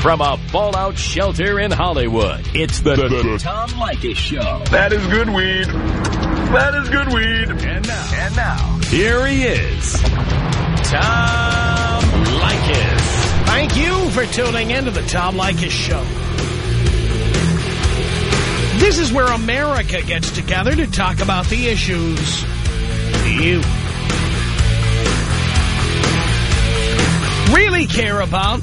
From a fallout shelter in Hollywood, it's the, the, the Tom Leykis Show. That is good weed. That is good weed. And now, and now, here he is, Tom Leykis. Thank you for tuning in to the Tom Leykis Show. This is where America gets together to talk about the issues you really care about.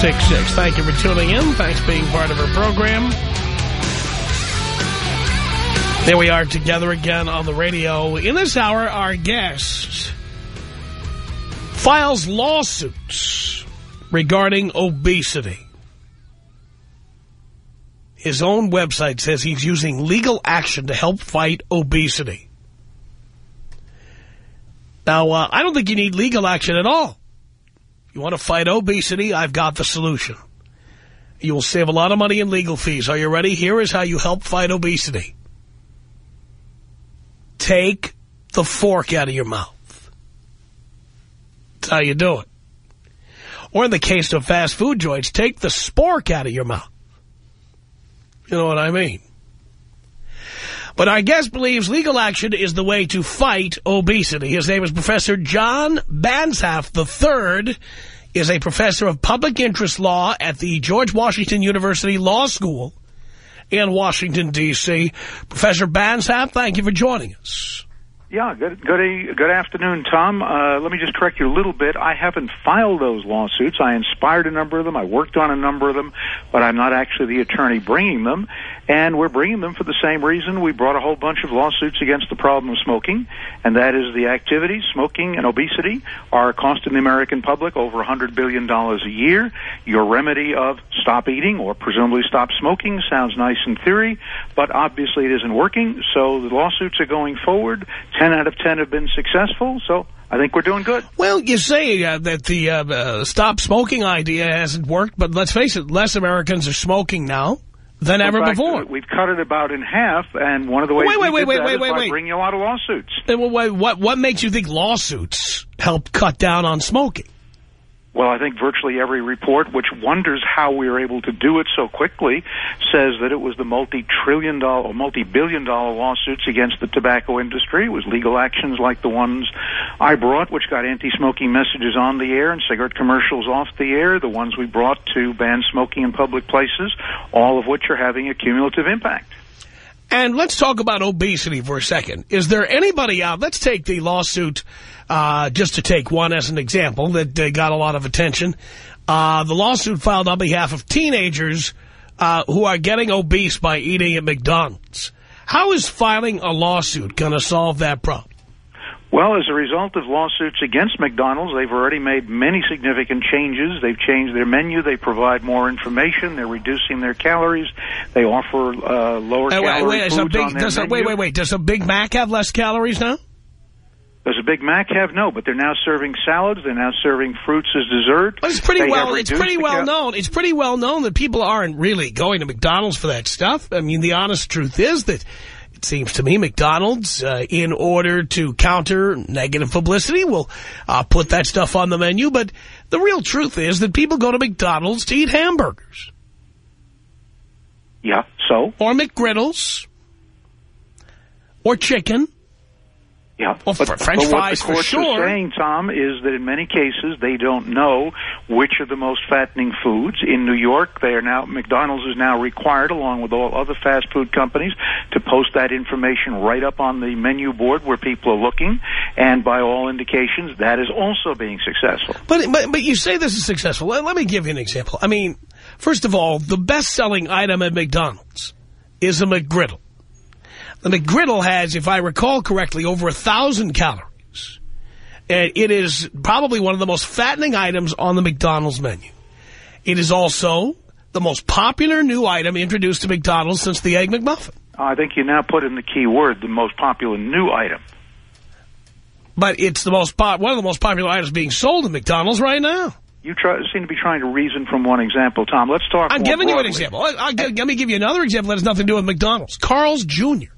866. Thank you for tuning in. Thanks for being part of our program. There we are together again on the radio. In this hour, our guest files lawsuits regarding obesity. His own website says he's using legal action to help fight obesity. Now, uh, I don't think you need legal action at all. You want to fight obesity? I've got the solution. You will save a lot of money in legal fees. Are you ready? Here is how you help fight obesity. Take the fork out of your mouth. That's how you do it. Or in the case of fast food joints, take the spork out of your mouth. You know what I mean? But our guest believes legal action is the way to fight obesity. His name is Professor John Banzhaf III is a professor of public interest law at the George Washington University Law School in Washington, D.C. Professor Banzhaf, thank you for joining us. Yeah, good good good afternoon, Tom. Uh, let me just correct you a little bit. I haven't filed those lawsuits. I inspired a number of them. I worked on a number of them, but I'm not actually the attorney bringing them. And we're bringing them for the same reason we brought a whole bunch of lawsuits against the problem of smoking, and that is the activities, smoking and obesity, are costing the American public over $100 billion a year. Your remedy of stop eating or presumably stop smoking sounds nice in theory, but obviously it isn't working, so the lawsuits are going forward. Ten out of ten have been successful, so I think we're doing good. Well, you say uh, that the uh, uh, stop smoking idea hasn't worked, but let's face it, less Americans are smoking now than ever before. We've cut it about in half, and one of the ways wait, wait, wait, wait, that wait, wait, wait. bringing a lot of lawsuits. What, what, what makes you think lawsuits help cut down on smoking? Well, I think virtually every report, which wonders how we were able to do it so quickly, says that it was the multi-trillion dollar or multi-billion dollar lawsuits against the tobacco industry. It was legal actions like the ones I brought, which got anti-smoking messages on the air and cigarette commercials off the air, the ones we brought to ban smoking in public places, all of which are having a cumulative impact. And let's talk about obesity for a second. Is there anybody out, let's take the lawsuit, uh, just to take one as an example that uh, got a lot of attention. Uh, the lawsuit filed on behalf of teenagers uh, who are getting obese by eating at McDonald's. How is filing a lawsuit going to solve that problem? Well, as a result of lawsuits against McDonald's, they've already made many significant changes. They've changed their menu. They provide more information. They're reducing their calories. They offer uh, lower Uh, calorie wait, wait, foods big, on their does a, wait, wait, wait. Does a Big Mac have less calories now? Does a Big Mac have? No, but they're now serving salads. They're now serving fruits as dessert. But it's pretty They well. It's pretty well known. It's pretty well known that people aren't really going to McDonald's for that stuff. I mean, the honest truth is that it seems to me McDonald's, uh, in order to counter negative publicity, will uh, put that stuff on the menu. But the real truth is that people go to McDonald's to eat hamburgers Yeah. So. or McGriddles or chicken. Yeah. Well, fr- French but fries what the courts sure. are saying, Tom, is that in many cases they don't know which are the most fattening foods. In New York, they are now McDonald's is now required, along with all other fast food companies, to post that information right up on the menu board where people are looking. And by all indications, that is also being successful. But, but but you say this is successful. Let, let me give you an example. I mean, first of all, the best-selling item at McDonald's is a McGriddle. The McGriddle has, if I recall correctly, over a thousand calories. And it is probably one of the most fattening items on the McDonald's menu. It is also the most popular new item introduced to McDonald's since the Egg McMuffin. I think you now put in the key word, the most popular new item. But it's the most pop one of the most popular items being sold at McDonald's right now. You try, seem to be trying to reason from one example, Tom. Let's talk I'm giving you an example. I- I'll let me give you another example that has nothing to do with McDonald's. Carl's Jr.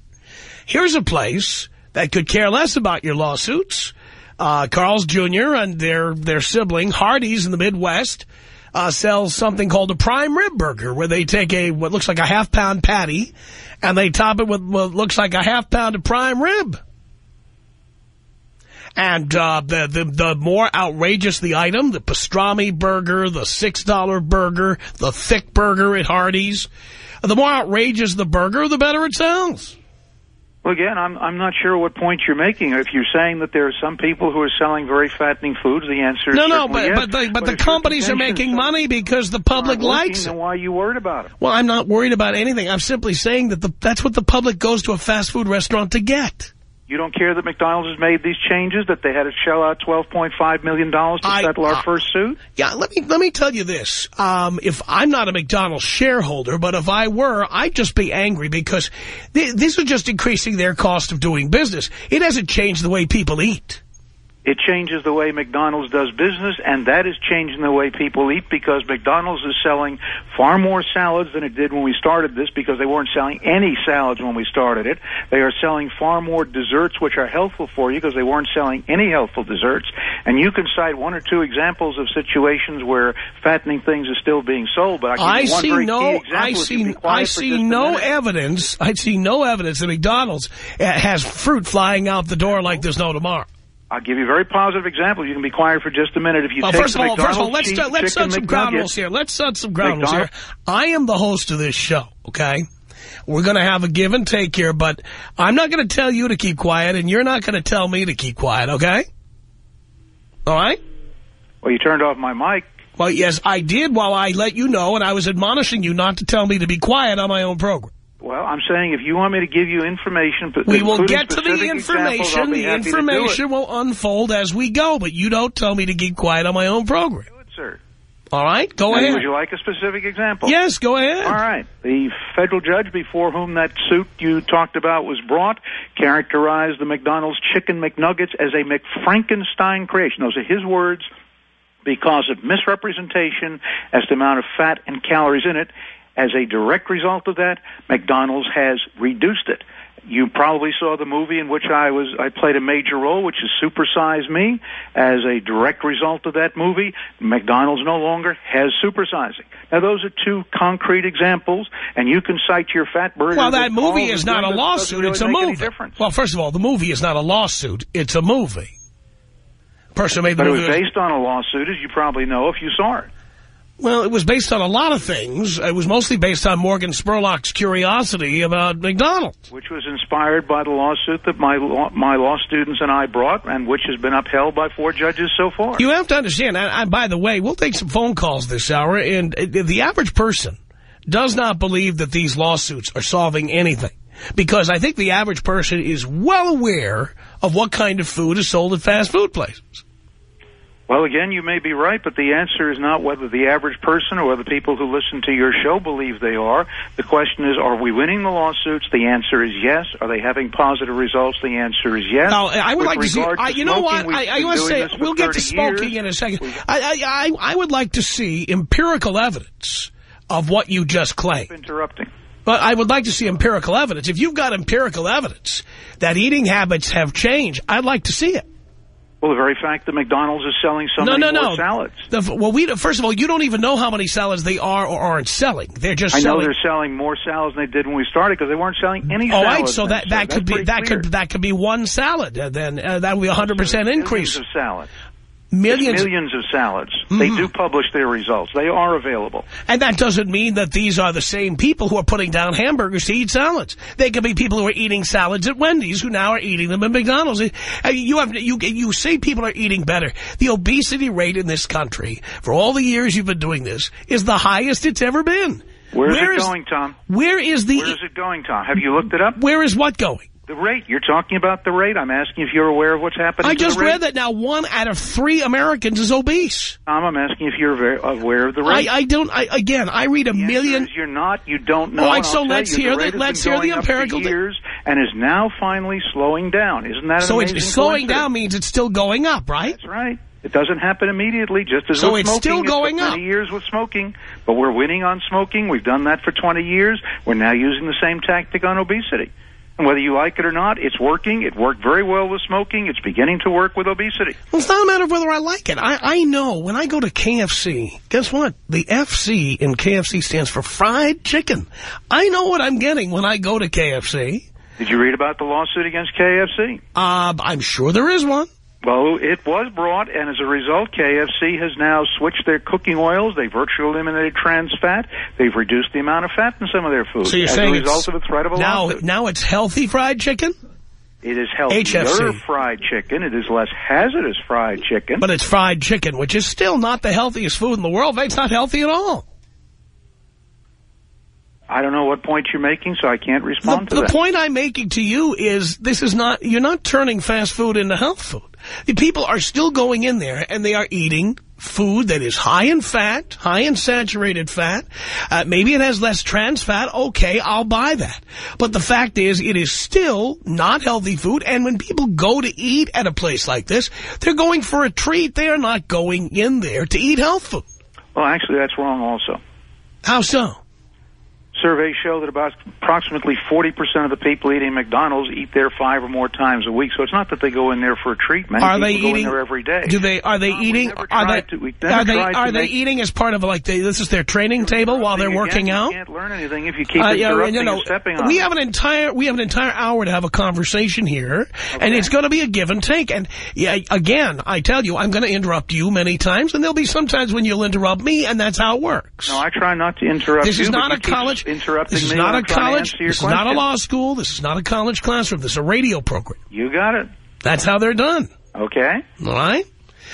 Here's a place that could care less about your lawsuits. Uh, Carl's Jr. and their their sibling, Hardee's in the Midwest, uh, sells something called a prime rib burger, where they take a what looks like a half-pound patty, and they top it with what looks like a half-pound of prime rib. And uh, the, the the more outrageous the item, the pastrami burger, the $6 burger, the thick burger at Hardee's, the more outrageous the burger, the better it sells. Well, again, I'm I'm not sure what point you're making. If you're saying that there are some people who are selling very fattening foods, the answer is No, no, but yes. but the, but the companies are making money because the public likes it. Why are you worried about it? Well, I'm not worried about anything. I'm simply saying that the, that's what the public goes to a fast food restaurant to get. You don't care that McDonald's has made these changes, that they had to shell out $12.5 million to I- settle our uh, first suit? Yeah, let me let me tell you this. Um, if I'm not a McDonald's shareholder, but if I were, I'd just be angry because th this is just increasing their cost of doing business. It hasn't changed the way people eat. It changes the way McDonald's does business, and that is changing the way people eat because McDonald's is selling far more salads than it did when we started this because they weren't selling any salads when we started it. They are selling far more desserts, which are healthful for you because they weren't selling any healthful desserts. And you can cite one or two examples of situations where fattening things are still being sold, but I one see no, I see, I see no evidence. I see no evidence that McDonald's has fruit flying out the door like there's no tomorrow. I'll give you a very positive example. You can be quiet for just a minute. If you Well, take first of all, first of all, let's cheese let's set some ground rules here. Let's set some ground rules here. I am the host of this show, okay? We're going to have a give and take here, but I'm not going to tell you to keep quiet, and you're not going to tell me to keep quiet, okay? All right? Well, you turned off my mic. Well, yes, I did while I let you know, and I was admonishing you not to tell me to be quiet on my own program. Well, I'm saying if you want me to give you information, but We will get to the specific examples, I'll information. The happy to do information will unfold as we go, but you don't tell me to keep quiet on my own program. Do it, sir. All right? Go Now, ahead. Would you like a specific example? Yes, go ahead. All right. The federal judge before whom that suit you talked about was brought characterized the McDonald's chicken McNuggets as a McFrankenstein creation. Those are his words because of misrepresentation as to the amount of fat and calories in it. As a direct result of that, McDonald's has reduced it. You probably saw the movie in which I was I played a major role, which is Super Size Me. As a direct result of that movie, McDonald's no longer has supersizing. Now those are two concrete examples, and you can cite your fat burger. Well, that movie is not a doing, but it doesn't lawsuit. really It's a movie. Well, first of all, the movie is not a lawsuit. It's a movie. Person made the but it was based on a lawsuit, as you probably know if you saw it. Well, it was based on a lot of things. It was mostly based on Morgan Spurlock's curiosity about McDonald's. which was inspired by the lawsuit that my law, my law students and I brought, and which has been upheld by four judges so far. You have to understand, and, and by the way, we'll take some phone calls this hour, and the average person does not believe that these lawsuits are solving anything. Because I think the average person is well aware of what kind of food is sold at fast food places. Well, again, you may be right, but the answer is not whether the average person or whether people who listen to your show believe they are. The question is, are we winning the lawsuits? The answer is yes. Are they having positive results? The answer is yes. Now, I would With like to see. I, you know smoking, what? we've I, I want to say we'll get to 30 smoking years. in a second. I, I, I I would like to see empirical evidence of what you just claimed. interrupting. But I would like to see empirical evidence. If you've got empirical evidence that eating habits have changed, I'd like to see it. Well, the very fact that McDonald's is selling so no, many no, no. salads. The, well, we first of all, you don't even know how many salads they are or aren't selling. They're just I know selling. they're selling more salads than they did when we started because they weren't selling any All salads. right, so that that could be that clear. could that could be one salad. Uh, then uh, that would be a hundred percent increase. Of salads. Millions, Millions of salads. They Mhm. do publish their results. They are available. and that doesn't mean that these are the same people who are putting down hamburgers to eat salads. They could be people who are eating salads at Wendy's who now are eating them at McDonald's. You have you you say people are eating better. The obesity rate in this country for all the years you've been doing this is the highest it's ever been. Where's Where it is- going, Tom? Where is the Where is it going, Tom? Have you looked it up? where is what going? The rate. You're talking about the rate. I'm asking if you're aware of what's happening I to the just rate. read that now one out of three Americans is obese. Tom, I'm asking if you're aware of the rate. I, I don't, I, again, I read a The million. you're not. You don't know. All right, so let's you, hear the the- let's hear the going up for empirical years and is now finally slowing down. Isn't that So it's slowing down means it's still going up, right? That's right. It doesn't happen immediately, just as So with it's smoking. still it took going up. many years with smoking, but we're winning on smoking. We've done that for 20 years. We're now using the same tactic on obesity. And whether you like it or not, it's working. It worked very well with smoking. It's beginning to work with obesity. Well, it's not a matter of whether I like it. I, I know when I go to KFC, guess what? The FC in KFC stands for fried chicken. I know what I'm getting when I go to KFC. Did you read about the lawsuit against KFC? Uh, I'm sure there is one. Well, it was brought, and as a result, KFC has now switched their cooking oils. They virtually eliminated trans fat. They've reduced the amount of fat in some of their food. So you're as saying a result of a threat of a now, lawsuit. now it's healthy fried chicken, It is healthier HFC. fried chicken. It is less hazardous fried chicken. but it's fried chicken, which is still not the healthiest food in the world. It's not healthy at all. I don't know what point you're making, so I can't The, respond to the that. The point I'm making to you is this is not, you're not turning fast food into health food. The people are still going in there and they are eating food that is high in fat, high in saturated fat. Uh, maybe it has less trans fat. Okay, I'll buy that. But the fact is it is still not healthy food. And when people go to eat at a place like this, they're going for a treat. They are not going in there to eat health food. Well, actually, that's wrong also. How so? Surveys show that about approximately 40% of the people eating McDonald's eat there five or more times a week. So it's not that they go in there for a treat. Many Are people they go eating? in there every day. Do they? Are they No, eating? Are they? to- Are they? Are they eating as part of like they, this is their training table while they're Again, working you out? can't learn anything if you keep Uh, yeah, interrupting you know, and stepping on we it. have an entire we have an entire hour to have a conversation here, and it's going to be a give and take. And yeah, again, I tell you, I'm going to interrupt you many times, and there'll be sometimes when you'll interrupt me, and that's how it works. No, I try not to interrupt this you. is not a college. Interrupting This is me not a I'm trying to college. This is not a law school. This is not a college classroom. This is a radio program. You got it. That's how they're done. Okay. All right?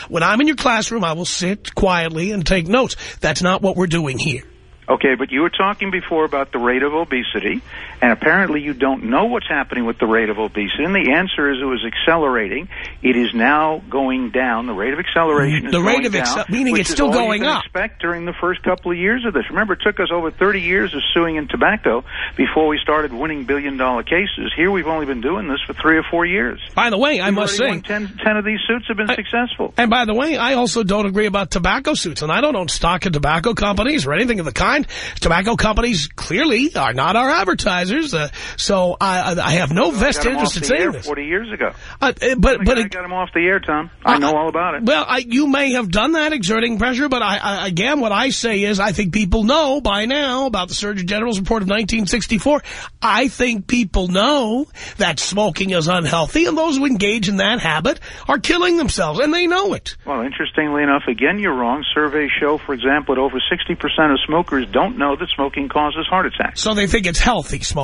When I'm in your classroom, I will sit quietly and take notes. That's not what we're doing here. Okay, but you were talking before about the rate of obesity, and apparently you don't know what's happening with the rate of obesity. And the answer is it was accelerating. It is now going down. The rate of acceleration is The rate going of down, meaning it's still going up. Expect during the first couple of years of this. Remember, it took us over 30 years of suing in tobacco before we started winning billion-dollar cases. Here, we've only been doing this for three or four years. By the way, I must say, won 10, 10 of these suits have been successful. And by the way, I also don't agree about tobacco suits, and I don't own stock in tobacco companies or anything of the kind. Tobacco companies clearly are not our advertisers, uh, so I, I have no got vested interest in saying this. 40 years ago. Uh, uh, but but I got him off the air, Tom. I know all about it. well, I, you may have done that, exerting pressure, but I, I, again, what I say is I think people know by now about the Surgeon General's report of 1964. I think people know that smoking is unhealthy, and those who engage in that habit are killing themselves, and they know it. Well, interestingly enough, again, you're wrong. Surveys show, for example, that over 60% of smokers don't know that smoking causes heart attacks. So they think it's healthy smoking.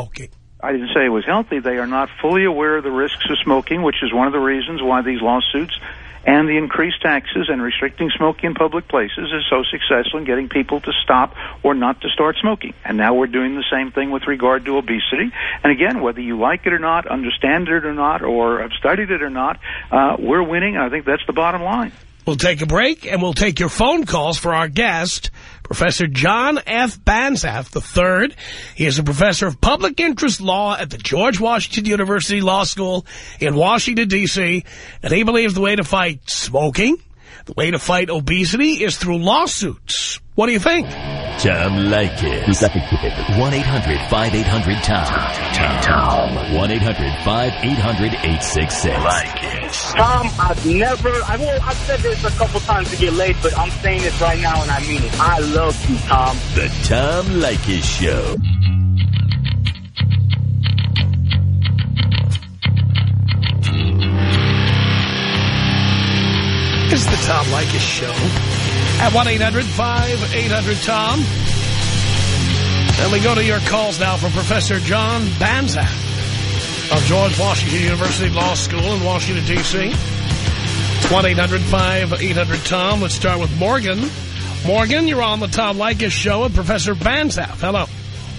I didn't say it was healthy. They are not fully aware of the risks of smoking, which is one of the reasons why these lawsuits and the increased taxes and restricting smoking in public places is so successful in getting people to stop or not to start smoking. And now we're doing the same thing with regard to obesity. And again, whether you like it or not, understand it or not, or have studied it or not, uh, we're winning. And I think that's the bottom line. We'll take a break, and we'll take your phone calls for our guest, Professor John F. Banzhaf III. He is a professor of public interest law at the George Washington University Law School in Washington, D.C., and he believes the way to fight smoking, the way to fight obesity is through lawsuits. What do you think? Tom Leykis. 1-800-5800-TOM. Tom. 1-800-5800-866. Leykis. Tom, I've never, I will, I've said this a couple times to get laid, but I'm saying this right now and I mean it. I love you, Tom. The Tom Leykis Show. This is the Tom Leykis Show at 1-800-5800-TOM. And we go to your calls now from Professor John Banzhaf of George Washington University Law School in Washington, D.C. It's 1-800-5800-TOM. Let's start with Morgan. Morgan, you're on the Tom Leykis Show with Professor Banzhaf. Hello.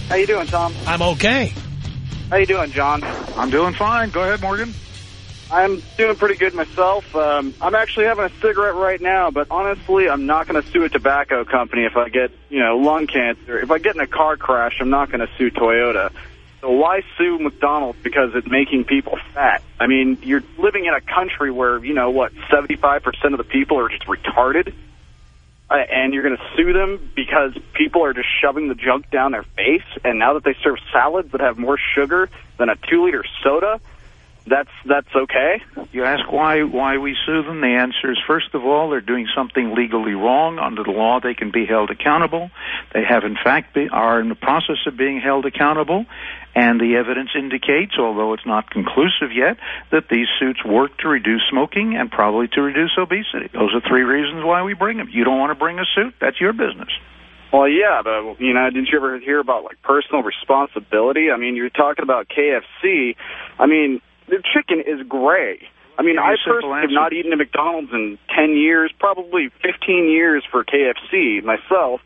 How you doing, Tom? I'm okay. How you doing, John? I'm doing fine. Go ahead, Morgan. I'm doing pretty good myself. Um, I'm actually having a cigarette right now, but honestly, I'm not going to sue a tobacco company if I get, you know, lung cancer. If I get in a car crash, I'm not going to sue Toyota. So why sue McDonald's because it's making people fat? I mean, you're living in a country where, you know, what, 75% of the people are just retarded? Uh, and you're going to sue them because people are just shoving the junk down their face, and now that they serve salads that have more sugar than a two-liter soda, that's that's okay. You ask why why we sue them. The answer is first of all they're doing something legally wrong. Under the law, they can be held accountable. They have in fact be, are in the process of being held accountable, and the evidence indicates, although it's not conclusive yet, that these suits work to reduce smoking and probably to reduce obesity. Those are three reasons why we bring them. You don't want to bring a suit? That's your business. Well, yeah, but, you know, didn't you ever hear about, like, personal responsibility? I mean, you're talking about KFC. I mean, the chicken is gray. I mean, I personally have not eaten at McDonald's in 10 years, probably 15 years for KFC myself.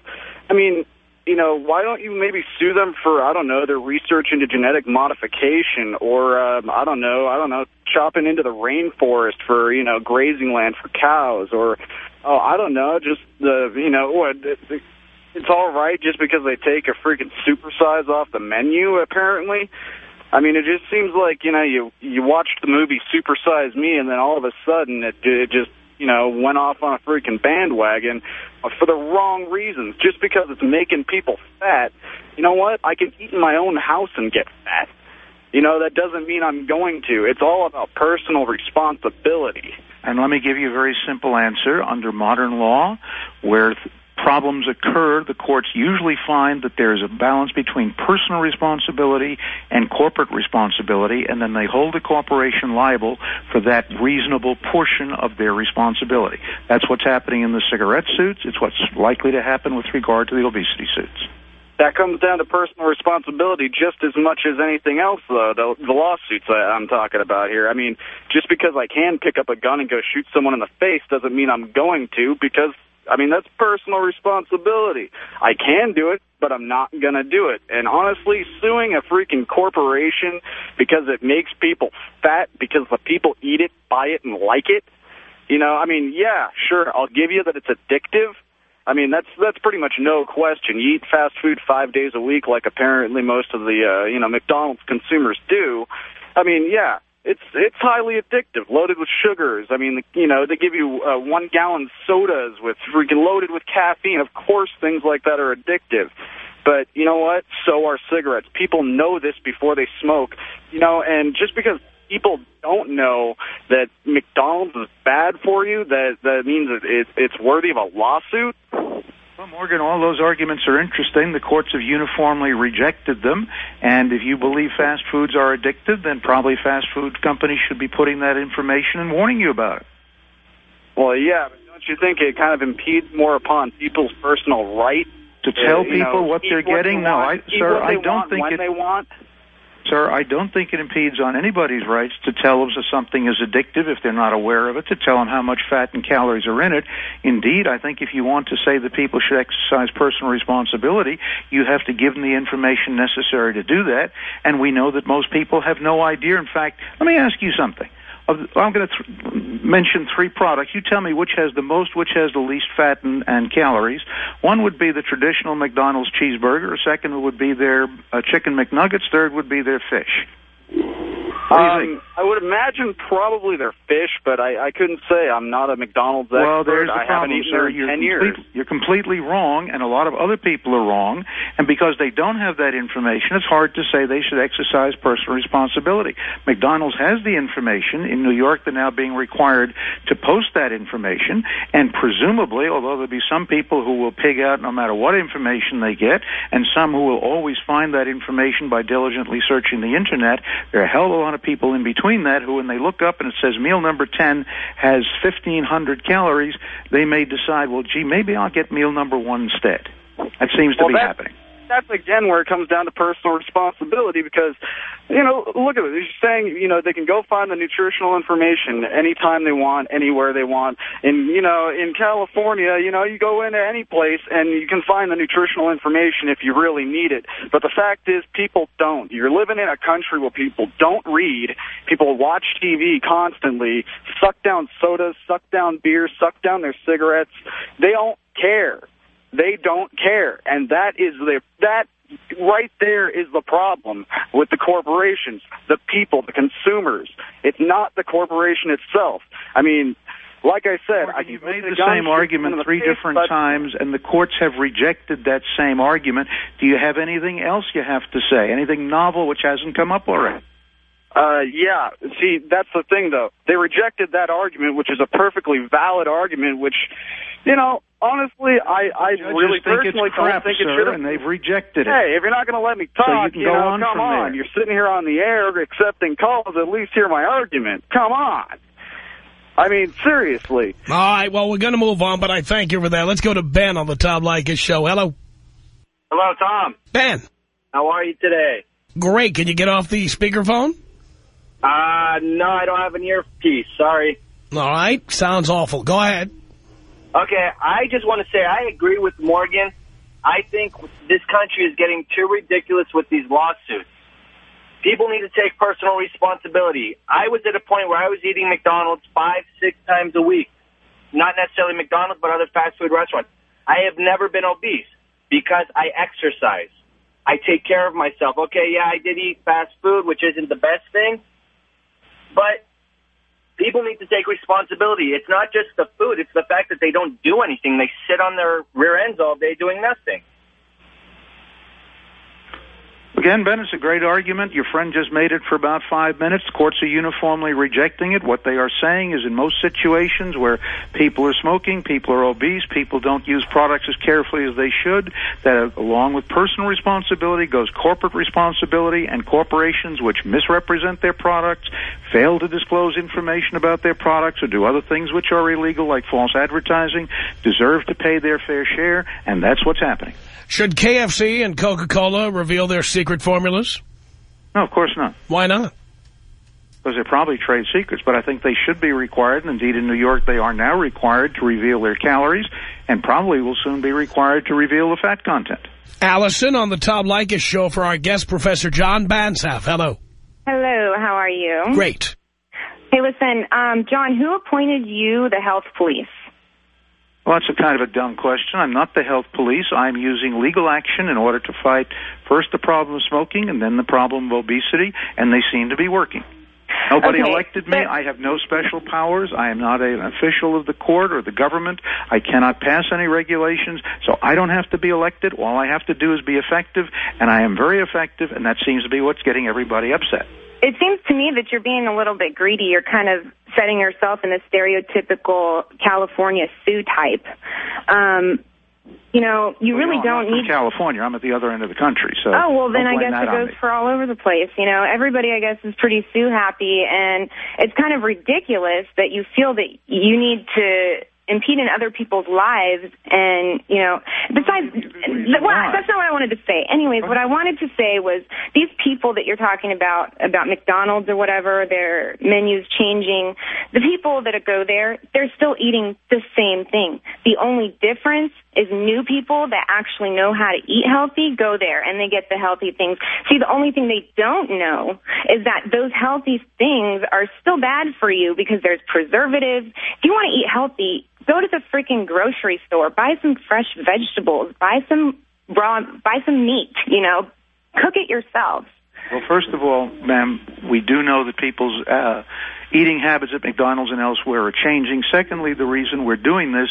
I mean, you know, why don't you maybe sue them for, I don't know, their research into genetic modification or, um, I don't know, I don't know, chopping into the rainforest for, you know, grazing land for cows or, oh, I don't know, just the, you know, what, it's all right just because they take a freaking supersize off the menu, apparently. I mean, it just seems like, you know, you you watched the movie Super Size Me, and then all of a sudden it, it just, you know, went off on a freaking bandwagon for the wrong reasons. Just because it's making people fat, you know what? I can eat in my own house and get fat. You know, that doesn't mean I'm going to. It's all about personal responsibility. And let me give you a very simple answer. Under modern law, where problems occur, the courts usually find that there is a balance between personal responsibility and corporate responsibility, and then they hold the corporation liable for that reasonable portion of their responsibility. That's what's happening in the cigarette suits. It's what's likely to happen with regard to the obesity suits. That comes down to personal responsibility just as much as anything else, though, the, the lawsuits I'm talking about here. I mean, just because I can pick up a gun and go shoot someone in the face doesn't mean I'm going to because I mean, that's personal responsibility. I can do it, but I'm not going to do it. And honestly, suing a freaking corporation because it makes people fat, because the people eat it, buy it, and like it, you know, I mean, yeah, sure, I'll give you that it's addictive. I mean, that's that's pretty much no question. You eat fast food five days a week, like apparently most of the uh, you know McDonald's consumers do. I mean, yeah, it's it's highly addictive, loaded with sugars. I mean, you know, they give you uh, one gallon sodas with freaking loaded with caffeine. Of course, things like that are addictive. But you know what? So are cigarettes. People know this before they smoke. You know, and just because people don't know that McDonald's is bad for you, that that means that it, it's worthy of a lawsuit. Well, Morgan, all those arguments are interesting. The courts have uniformly rejected them. And if you believe fast foods are addictive, then probably fast food companies should be putting that information and warning you about it. Well, yeah, but don't you think it kind of impedes more upon people's personal right to tell uh, people know, what they're getting? no, I, sir, I don't think when it. They want. Sir, I don't think it impedes on anybody's rights to tell them that something is addictive if they're not aware of it, to tell them how much fat and calories are in it. Indeed, I think if you want to say that people should exercise personal responsibility, you have to give them the information necessary to do that. And we know that most people have no idea. In fact, let me ask you something. I'm going to th- mention three products. You tell me which has the most, which has the least fat and, and calories. One would be the traditional McDonald's cheeseburger. A second would be their uh, chicken McNuggets. Third would be their fish. Um, I would imagine probably they're fish, but I, I couldn't say. I'm not a McDonald's expert. Well, there's the I problem, haven't eaten sir. in You're, 10 complete, years. you're completely wrong, and a lot of other people are wrong. And because they don't have that information, it's hard to say they should exercise personal responsibility. McDonald's has the information. In New York, they're now being required to post that information, and presumably, although there'll be some people who will pig out no matter what information they get, and some who will always find that information by diligently searching the Internet, they're a hell of a lot of people in between that who, when they look up and it says meal number 10 has 1,500 calories, they may decide, well, gee, maybe I'll get meal number one instead. That seems to Well, be that- happening. That's again where it comes down to personal responsibility because, you know, look at it. You're saying, you know, they can go find the nutritional information anytime they want, anywhere they want. And, you know, in California, you know, you go into any place and you can find the nutritional information if you really need it. But the fact is people don't. You're living in a country where people don't read. People watch TV constantly, suck down sodas, suck down beer, suck down their cigarettes. They don't care. They don't care. And that is the, that right there is the problem with the corporations, the people, the consumers. It's not the corporation itself. I mean, like I said, I you've made the same argument three face, different times, and the courts have rejected that same argument. Do you have anything else you have to say? Anything novel which hasn't come up already? Uh, yeah. See, that's the thing, though. They rejected that argument, which is a perfectly valid argument, which, you know, honestly, I, I really think personally crap, don't think sir, it should and they've rejected it. Hey, if you're not going to let me talk, so you, you know, on come on. There. You're sitting here on the air accepting calls. At least hear my argument. Come on. I mean, seriously. All right, well, we're going to move on, but I thank you for that. Let's go to Ben on the Tom Leykis show. Hello. Hello, Tom. Ben. How are you today? Great. Can you get off the speakerphone? Uh, no, I don't have an earpiece. Sorry. All right. Sounds awful. Go ahead. Okay, I just want to say I agree with Morgan. I think this country is getting too ridiculous with these lawsuits. People need to take personal responsibility. I was at a point where I was eating McDonald's five, six times a week. Not necessarily McDonald's, but other fast food restaurants. I have never been obese because I exercise. I take care of myself. Okay, yeah, I did eat fast food, which isn't the best thing, but people need to take responsibility. It's not just the food. It's the fact that they don't do anything. They sit on their rear ends all day doing nothing. Again, Ben, it's a great argument. Your friend just made it for about five minutes. Courts are uniformly rejecting it. What they are saying is in most situations where people are smoking, people are obese, people don't use products as carefully as they should, that along with personal responsibility goes corporate responsibility, and corporations which misrepresent their products, fail to disclose information about their products, or do other things which are illegal, like false advertising, deserve to pay their fair share, and that's what's happening. Should KFC and Coca-Cola reveal their secret formulas? No, of course not. Why not? Because they're probably trade secrets, but I think they should be required, and indeed in New York they are now required to reveal their calories, and probably will soon be required to reveal the fat content. Allison on the Tom Leykis show for our guest, Professor John Banzhaf. Hello. Hello, how are you? Great. Hey, listen, um, John, who appointed you the health police? Well, that's a kind of a dumb question. I'm not the health police. I'm using legal action in order to fight first the problem of smoking and then the problem of obesity, and they seem to be working. Nobody okay, elected me. I have no special powers. I am not an official of the court or the government. I cannot pass any regulations, so I don't have to be elected. All I have to do is be effective, and I am very effective, and that seems to be what's getting everybody upset. It seems to me that you're being a little bit greedy. You're kind of setting yourself in the stereotypical California Sue type. Um, you know, you well, really no, don't I'm need California. I'm at the other end of the country, so. Oh well, then I guess it goes me. for all over the place. You know, everybody I guess is pretty Sue happy, and it's kind of ridiculous that you feel that you need to impede in other people's lives and you know besides well, that's not what I wanted to say. Anyways what I wanted to say was these people that you're talking about about McDonald's or whatever their menus changing the people that go there they're still eating the same thing. The only difference is new people that actually know how to eat healthy go there and they get the healthy things. See the only thing they don't know is that those healthy things are still bad for you because there's preservatives. If you want to eat healthy go to the freaking grocery store, buy some fresh vegetables, buy some raw, buy some meat, you know, cook it yourself. Well, first of all, ma'am, we do know that people's uh, eating habits at McDonald's and elsewhere are changing. Secondly, the reason we're doing this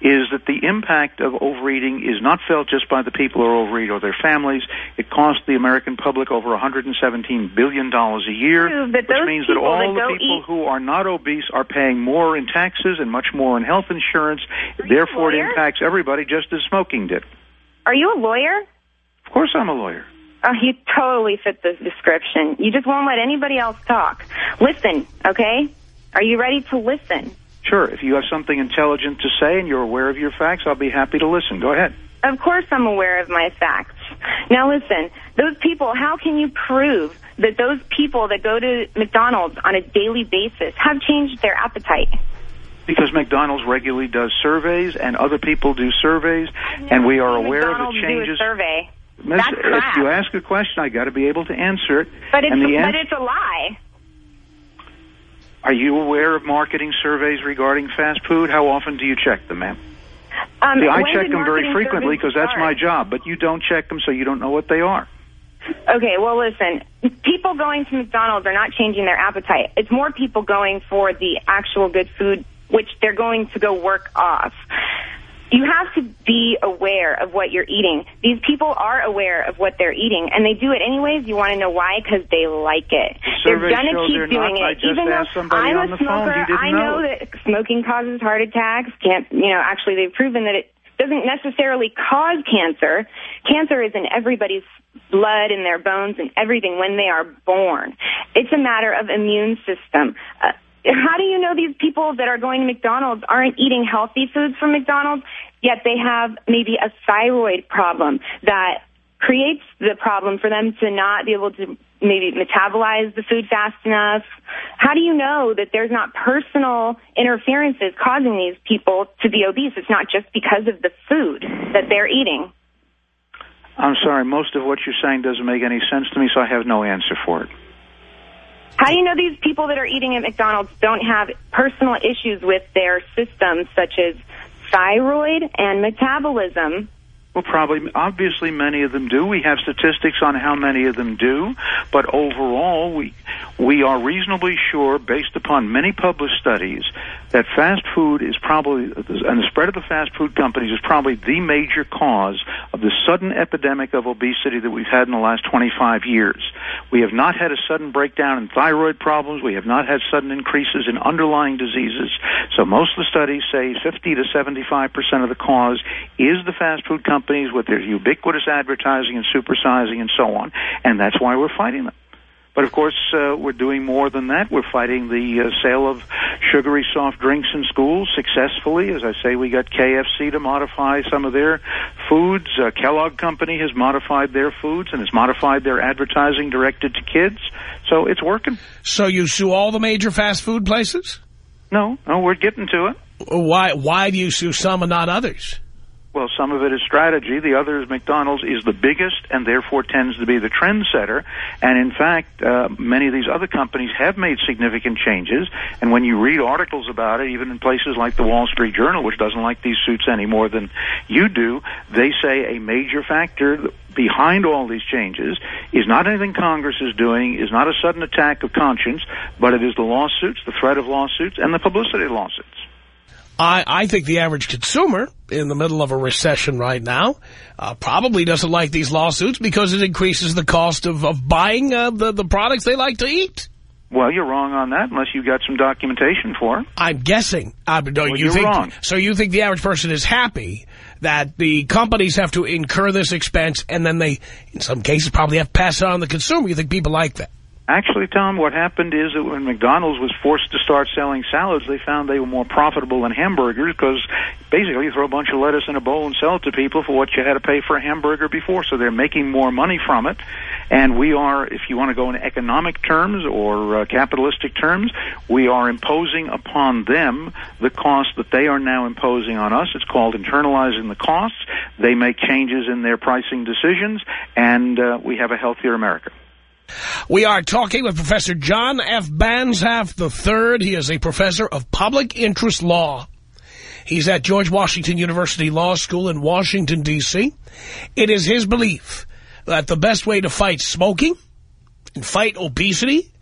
is that the impact of overeating is not felt just by the people who overeat or their families. It costs the American public over $117 billion a year, True, which means that all that the people eat... who are not obese are paying more in taxes and much more in health insurance. Therefore, it impacts everybody just as smoking did. Are you a lawyer? Of course I'm a lawyer. Oh, you totally fit this description. You just won't let anybody else talk. Listen, okay? Are you ready to listen? Sure. If you have something intelligent to say and you're aware of your facts, I'll be happy to listen. Go ahead. Of course I'm aware of my facts. Now listen, those people, how can you prove that those people that go to McDonald's on a daily basis have changed their appetite? Because McDonald's regularly does surveys, and other people do surveys, and we are aware McDonald's of the changes. Do a survey. Miss, That's if crap. you ask a question, I got to be able to answer it. But it's, but ans- it's a lie. Are you aware of marketing surveys regarding fast food? How often do you check them, ma'am? Um, See, I check them very frequently because that's my job, but you don't check them, so you don't know what they are. Okay, well, listen. People going to McDonald's are not changing their appetite. It's more people going for the actual good food, which they're going to go work off. You have to be aware of what you're eating. These people are aware of what they're eating, and they do it anyways. You want to know why? Because they like it. they're gonna keep doing not. I it. Even though somebody I'm on a the smoker, I know, know. that smoking causes heart attacks. Can't you know? Actually, they've proven that it doesn't necessarily cause cancer. Cancer is in everybody's blood and their bones and everything when they are born. It's a matter of immune system. Uh, how do you know these people that are going to McDonald's aren't eating healthy foods from McDonald's, yet they have maybe a thyroid problem that creates the problem for them to not be able to maybe metabolize the food fast enough? How do you know that there's not personal interferences causing these people to be obese? It's not just because of the food that they're eating. I'm sorry, most of what you're saying doesn't make any sense to me, so I have no answer for it. How do you know these people that are eating at McDonald's don't have personal issues with their systems, such as thyroid and metabolism? Well, probably, obviously, many of them do. We have statistics on how many of them do, but overall, we we are reasonably sure, based upon many published studies, that fast food is probably and the spread of the fast food companies is probably the major cause of the sudden epidemic of obesity that we've had in the last 25 years. We have not had a sudden breakdown in thyroid problems. We have not had sudden increases in underlying diseases. So most of the studies say 50 to 75 percent of the cause is the fast food companies with their ubiquitous advertising and supersizing and so on, and that's why we're fighting them. But of course, uh, we're doing more than that. We're fighting the uh, sale of sugary soft drinks in schools successfully. As I say, we got KFC to modify some of their foods. Uh, Kellogg Company has modified their foods and has modified their advertising directed to kids. So it's working. So you sue all the major fast food places? No, no, we're getting to it. Why, why do you sue some and not others? Well, some of it is strategy. The other is McDonald's is the biggest and therefore tends to be the trendsetter. And in fact, uh, many of these other companies have made significant changes. And when you read articles about it, even in places like the Wall Street Journal, which doesn't like these suits any more than you do, they say a major factor behind all these changes is not anything Congress is doing, is not a sudden attack of conscience, but it is the lawsuits, the threat of lawsuits, and the publicity of lawsuits. I, I think the average consumer in the middle of a recession right now uh, probably doesn't like these lawsuits because it increases the cost of, of buying uh, the, the products they like to eat. Well, you're wrong on that unless you've got some documentation for it. I'm guessing. Uh, no, Well, you you're think, wrong. So you think the average person is happy that the companies have to incur this expense and then they, in some cases, probably have to pass it on to the consumer. You think people like that? Actually, Tom, what happened is that when McDonald's was forced to start selling salads, they found they were more profitable than hamburgers because basically you throw a bunch of lettuce in a bowl and sell it to people for what you had to pay for a hamburger before. So they're making more money from it. And we are, if you want to go in economic terms or uh, capitalistic terms, we are imposing upon them the cost that they are now imposing on us. It's called internalizing the costs. They make changes in their pricing decisions, and uh, we have a healthier America. We are talking with Professor John F. Banzhaf III. He is a professor of public interest law. He's at George Washington University Law School in Washington, D.C. It is his belief that the best way to fight smoking and fight obesity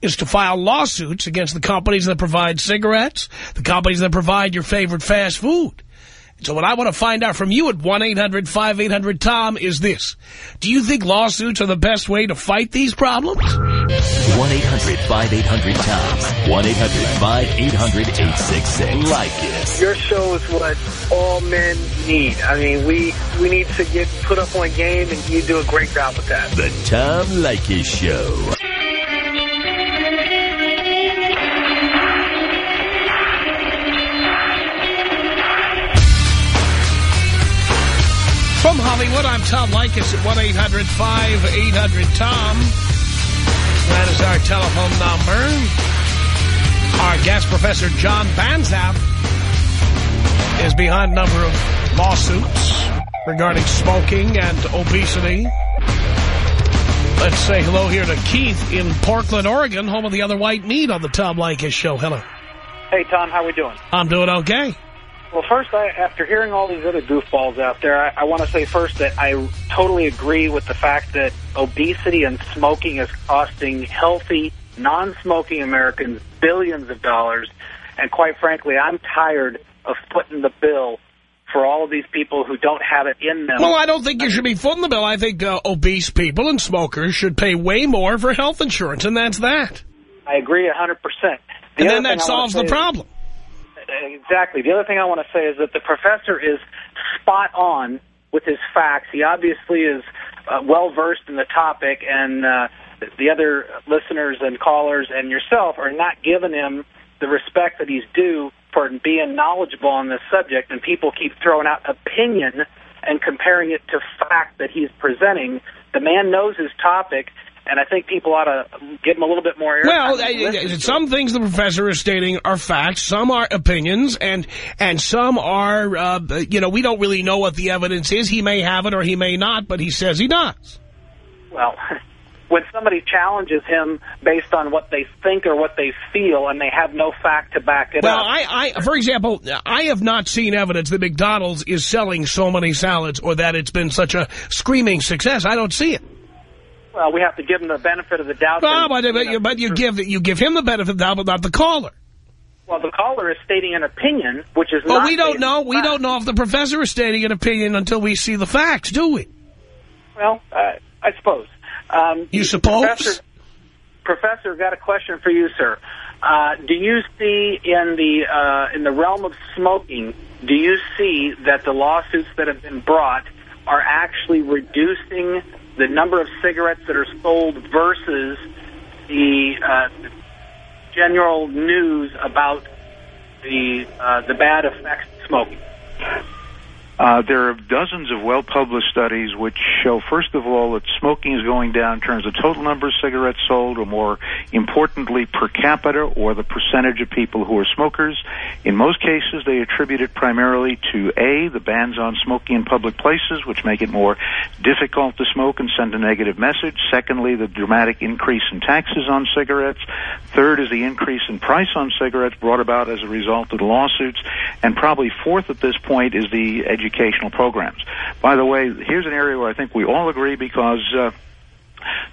is to file lawsuits against the companies that provide cigarettes, the companies that provide your favorite fast food. So what I want to find out from you at 1-800-5800-TOM is this. Do you think lawsuits are the best way to fight these problems? 1-800-5800-TOM. 1-800-5800-866. Like it. Your show is what all men need. I mean, we we need to get put up on a game, and you do a great job with that. The Tom Leykis Show. From Hollywood, I'm Tom Leykis at 1-800-5800-TOM. That is our telephone number. Our guest, Professor John Banzhaf, is behind a number of lawsuits regarding smoking and obesity. Let's say hello here to Keith in Portland, Oregon, home of the other white meat on the Tom Leykis show. Hello. Hey, Tom, how we doing? I'm doing okay. Well, first, I, after hearing all these other goofballs out there, I, I want to say first that I totally agree with the fact that obesity and smoking is costing healthy, non-smoking Americans billions of dollars. And quite frankly, I'm tired of footing the bill for all of these people who don't have it in them. Well, I don't think you should be footing the bill. I think uh, obese people and smokers should pay way more for health insurance, and that's that. I agree 100%. The and then that thing I wanna solves the problem. Exactly. The other thing I want to say is that the professor is spot on with his facts. He obviously is uh, well versed in the topic, and uh, the other listeners and callers and yourself are not giving him the respect that he's due for being knowledgeable on this subject. And people keep throwing out opinion and comparing it to fact that he's presenting. The man knows his topic. And I think people ought to give him a little bit more air. Well, uh, some things the professor is stating are facts, some are opinions, and and some are, uh, you know, we don't really know what the evidence is. He may have it or he may not, but he says he does. Well, when somebody challenges him based on what they think or what they feel and they have no fact to back it Well, up. I, I, for example, I have not seen evidence that McDonald's is selling so many salads or that it's been such a screaming success. I don't see it. Well, we have to give him the benefit of the doubt. Well, but, but, you, but you give you give him the benefit of the doubt, but not the caller. Well, the caller is stating an opinion, which is Well, we don't know. We don't know if the professor is stating an opinion until we see the facts, do we? Well, uh, I suppose. Um, You suppose? Professor, Professor, got a question for you, sir. Uh, do you see in the uh, in the realm of smoking? Do you see that the lawsuits that have been brought are actually reducing the number of cigarettes that are sold versus the uh, general news about the uh, the bad effects of smoking? Uh, there are dozens of well-published studies which show, first of all, that smoking is going down in terms of total number of cigarettes sold, or more importantly, per capita, or the percentage of people who are smokers. In most cases, they attribute it primarily to A, the bans on smoking in public places, which make it more difficult to smoke and send a negative message. Secondly, the dramatic increase in taxes on cigarettes. Third is the increase in price on cigarettes brought about as a result of the lawsuits. And probably fourth at this point is the educational programs. By the way, here's an area where I think we all agree because uh,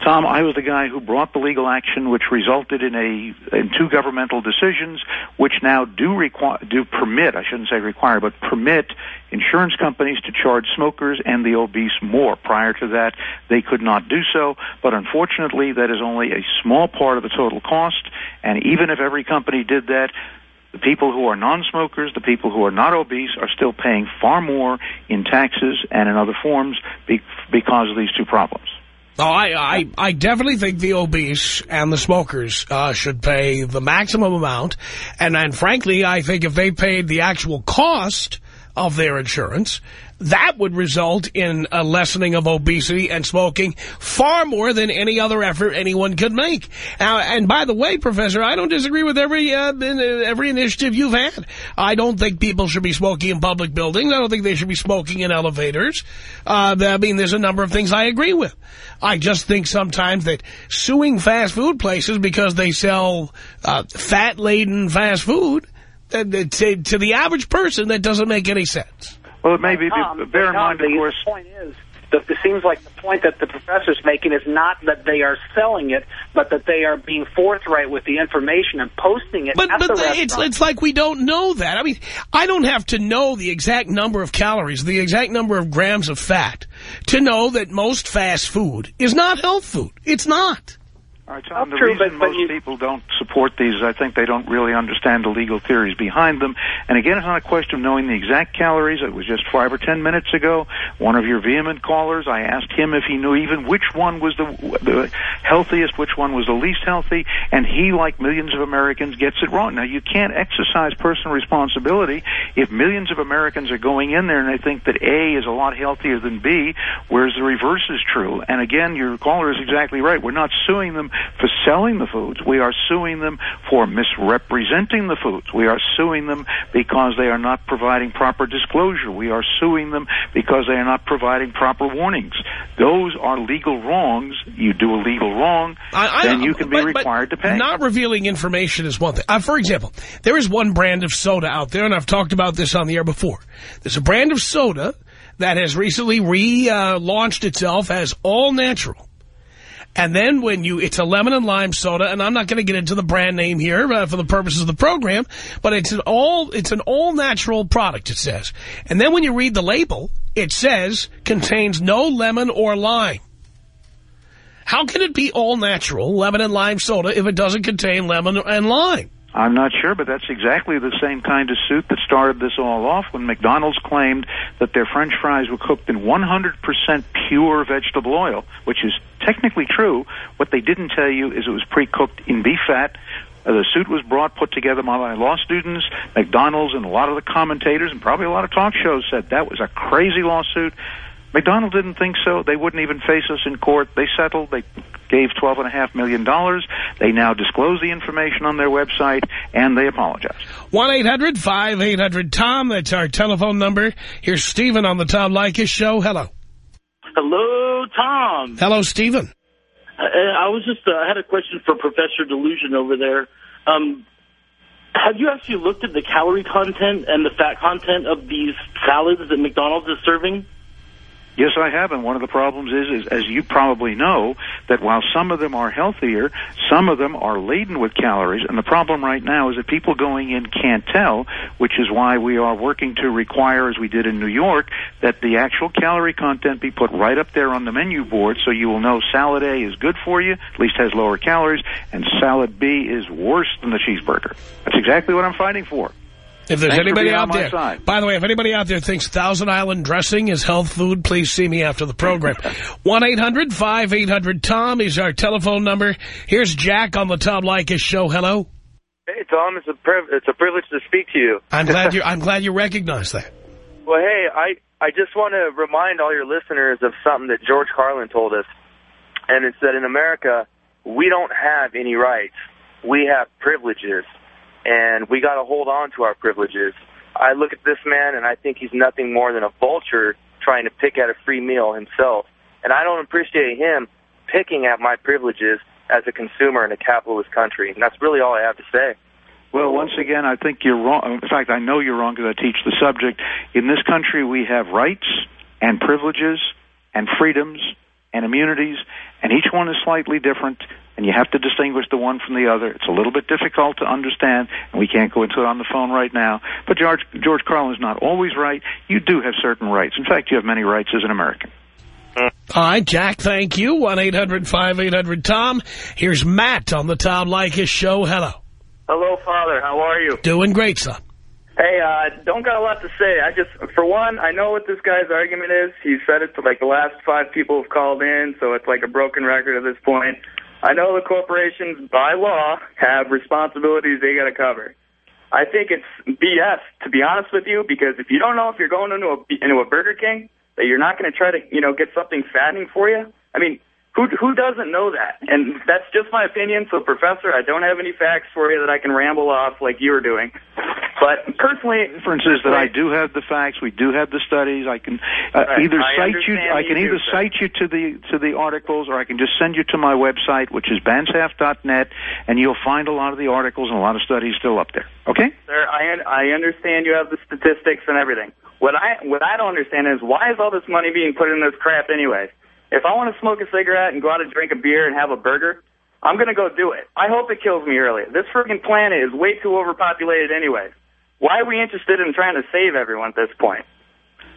Tom, I was the guy who brought the legal action, which resulted in a in two governmental decisions, which now do require do permit I shouldn't say require, but permit insurance companies to charge smokers and the obese more. Prior to that, they could not do so, but unfortunately, that is only a small part of the total cost. And even if every company did that, the people who are non-smokers, the people who are not obese, are still paying far more in taxes and in other forms be- because of these two problems. Oh, I, I, I definitely think the obese and the smokers uh, should pay the maximum amount. And, and frankly, I think if they paid the actual cost of their insurance, that would result in a lessening of obesity and smoking far more than any other effort anyone could make. Now, and by the way, Professor, I don't disagree with every uh, every initiative you've had. I don't think people should be smoking in public buildings. I don't think they should be smoking in elevators. Uh, I mean, there's a number of things I agree with. I just think sometimes that suing fast food places because they sell uh, fat-laden fast food, uh, to the average person, that doesn't make any sense. Well, it may be. Tom, bear in mind, of the point is that it seems like the point that the professor's making is not that they are selling it, but that they are being forthright with the information and posting it But, at but the the- it's, it's like we don't know that. I mean, I don't have to know the exact number of calories, the exact number of grams of fat to know that most fast food is not health food. It's not. Right, Tom, the True, reason but- but most you- people don't support these is I think they don't really understand the legal theories behind them. And again, it's not a question of knowing the exact calories. It was just five or ten minutes ago. One of your vehement callers, I asked him if he knew even which one was the, the healthiest, which one was the least healthy, and he, like millions of Americans, gets it wrong. Now, you can't exercise personal responsibility if millions of Americans are going in there and they think that A is a lot healthier than B, whereas the reverse is true. And again, your caller is exactly right. We're not suing them for selling the foods. We are suing them for misrepresenting the foods. We are suing them because they are not providing proper disclosure. We are suing them because they are not providing proper warnings. Those are legal wrongs. You do a legal wrong, I- I- then you can be but- but required to pay. Not revealing information is one thing. Uh, for example, there is one brand of soda out there, and I've talked about this on the air before. There's a brand of soda that has recently relaunched itself as all natural. And then when you, it's a lemon and lime soda, and I'm not going to get into the brand name here uh, for the purposes of the program, but it's an all, it's an all natural product, it says. And then when you read the label, it says contains no lemon or lime. How can it be all natural, lemon and lime soda, if it doesn't contain lemon and lime? I'm not sure, but that's exactly the same kind of suit that started this all off when McDonald's claimed that their French fries were cooked in 100% pure vegetable oil, which is technically true. What they didn't tell you is it was pre-cooked in beef fat. Uh, the suit was brought, put together by law students. McDonald's and a lot of the commentators and probably a lot of talk shows said that was a crazy lawsuit. McDonald didn't think so. They wouldn't even face us in court. They settled. They gave twelve and a half million dollars. They now disclose the information on their website, and they apologize. 1-800-5800-TOM. That's our telephone number. Here's Stephen on the Tom Leykis show. Hello. Hello, Tom. Hello, Stephen. Uh, I was just, uh, I had a question for Professor Delusion over there. Um, have you actually looked at the calorie content and the fat content of these salads that McDonald's is serving? Yes, I have, and one of the problems is, is, as you probably know, that while some of them are healthier, some of them are laden with calories, and the problem right now is that people going in can't tell, which is why we are working to require, as we did in New York, that the actual calorie content be put right up there on the menu board so you will know salad A is good for you, at least has lower calories, and salad B is worse than the cheeseburger. That's exactly what I'm fighting for. If there's Thanks anybody out there, side. by the way, if anybody out there thinks Thousand Island dressing is health food, please see me after the program. 1-800-5800-TOM is our telephone number. Here's Jack on the Tom Leykis show. Hello. Hey, Tom, it's a priv- it's a privilege to speak to you. I'm glad you I'm glad you recognize that. Well, hey, I I just want to remind all your listeners of something that George Carlin told us, and it's that in America we don't have any rights. We have privileges, and we got to hold on to our privileges. I look at this man, and I think he's nothing more than a vulture trying to pick at a free meal himself, and I don't appreciate him picking at my privileges as a consumer in a capitalist country. And that's really all I have to say. Well, once again, I think you're wrong. In fact, I know you're wrong because I teach the subject. In this country, we have rights and privileges and freedoms and immunities, and each one is slightly different, and you have to distinguish the one from the other. It's a little bit difficult to understand, and we can't go into it on the phone right now. But George, George Carlin is not always right. You do have certain rights. In fact, you have many rights as an American. All right, Jack, thank you. 1-800-5800-TOM. Here's Matt on the Tom Leykis show. Hello. Hello, Father. How are you? Doing great, son. Hey, uh, don't got a lot to say. I just, for one, I know what this guy's argument is. He said it to like the last five people who've called in, so it's like a broken record at this point. I know the corporations, by law, have responsibilities they got to cover. I think it's BS, to be honest with you, because if you don't know if you're going into a into a Burger King, that you're not going to try to, you know, get something fattening for you. I mean, who who doesn't know that? And that's just my opinion. So, Professor, I don't have any facts for you that I can ramble off like you were doing. But personally, The difference is that I do have the facts. We do have the studies. I can uh, Right. either I cite you. I can you either cite you to the to the articles, or I can just send you to my website, which is banzhaf.net, and you'll find a lot of the articles and a lot of studies still up there. Okay. Sir, I I understand you have the statistics and everything. What I what I don't understand is why is all this money being put in this crap anyway? If I want to smoke a cigarette and go out and drink a beer and have a burger, I'm gonna go do it. I hope it kills me early. This freaking planet is way too overpopulated anyway. Why are we interested in trying to save everyone at this point?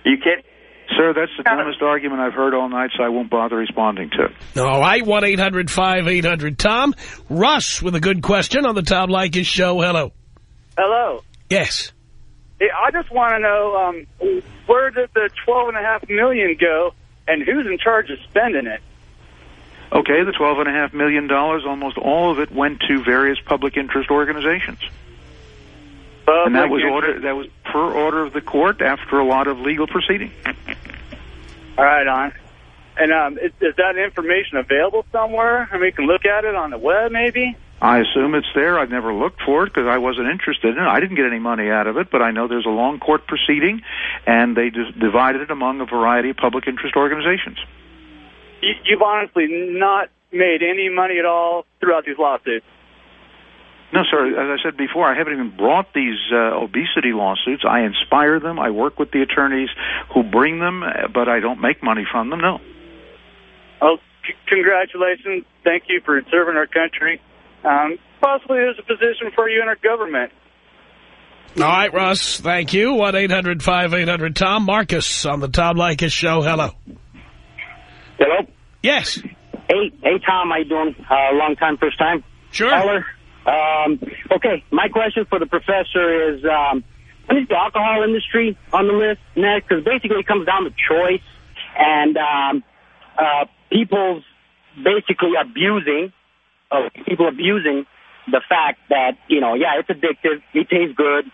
You kid? Sir, that's the dumbest argument I've heard all night, so I won't bother responding to. it. All right, 1-800-5800-TOM. Russ with a good question on the Tom Leykis show. Hello. Hello. Yes. Hey, I just want to know um, where did the twelve and a half million go, and who's in charge of spending it? Okay, the $12.5 million, dollars, almost all of it went to various public interest organizations. and that was interest- order that was per order of the court after a lot of legal proceeding. All right, on. And um, is, is that information available somewhere? I mean, we can look at it on the web, maybe. I assume it's there. I've never looked for it because I wasn't interested in it. I didn't get any money out of it, but I know there's a long court proceeding, and they just divided it among a variety of public interest organizations. You, you've honestly not made any money at all throughout these lawsuits. No, sir. As I said before, I haven't even brought these uh, obesity lawsuits. I inspire them. I work with the attorneys who bring them, but I don't make money from them. No. Oh, c- congratulations! Thank you for serving our country. Um, possibly there's a position for you in our government. All right, Russ. Thank you. 1-800-5800-TOM. Marcus on the Tom Leykis show. Hello. Hello? Yes. Hey, hey, Tom, how you doing? Uh, long time, first time? Sure. Caller. Um, okay, my question for the professor is, um, when is the alcohol industry on the list next? Because basically it comes down to choice and um, uh, people's basically abusing, uh, people abusing the fact that, you know, yeah, it's addictive, it tastes good.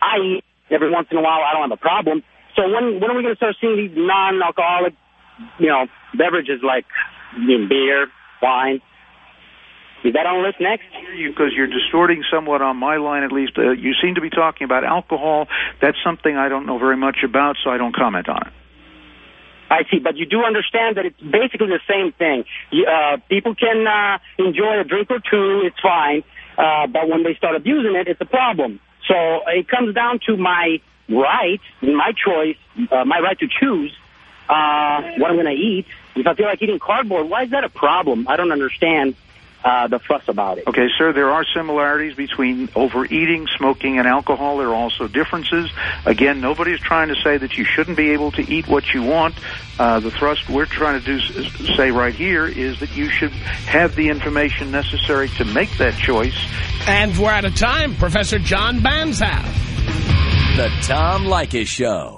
I eat every once in a while, I don't have a problem. So when when are we going to start seeing these non-alcoholic, you know, beverages like I mean, beer, wine? Is that on the list next? Because you're distorting somewhat on my line, at least. Uh, you seem to be talking about alcohol. That's something I don't know very much about, so I don't comment on it. I see, but you do understand that it's basically the same thing. Uh, people can uh, enjoy a drink or two, it's fine, uh, but when they start abusing it, it's a problem. So it comes down to my right, my choice, uh, my right to choose uh, what I'm going to eat. If I feel like eating cardboard, why is that a problem? I don't understand uh, the fuss about it. Okay, sir, there are similarities between overeating, smoking, and alcohol. There are also differences. Again, nobody is trying to say that you shouldn't be able to eat what you want. Uh, the thrust we're trying to do say right here is that you should have the information necessary to make that choice. And we're out of time. Professor John Banzhaf. The Tom Leykis Show.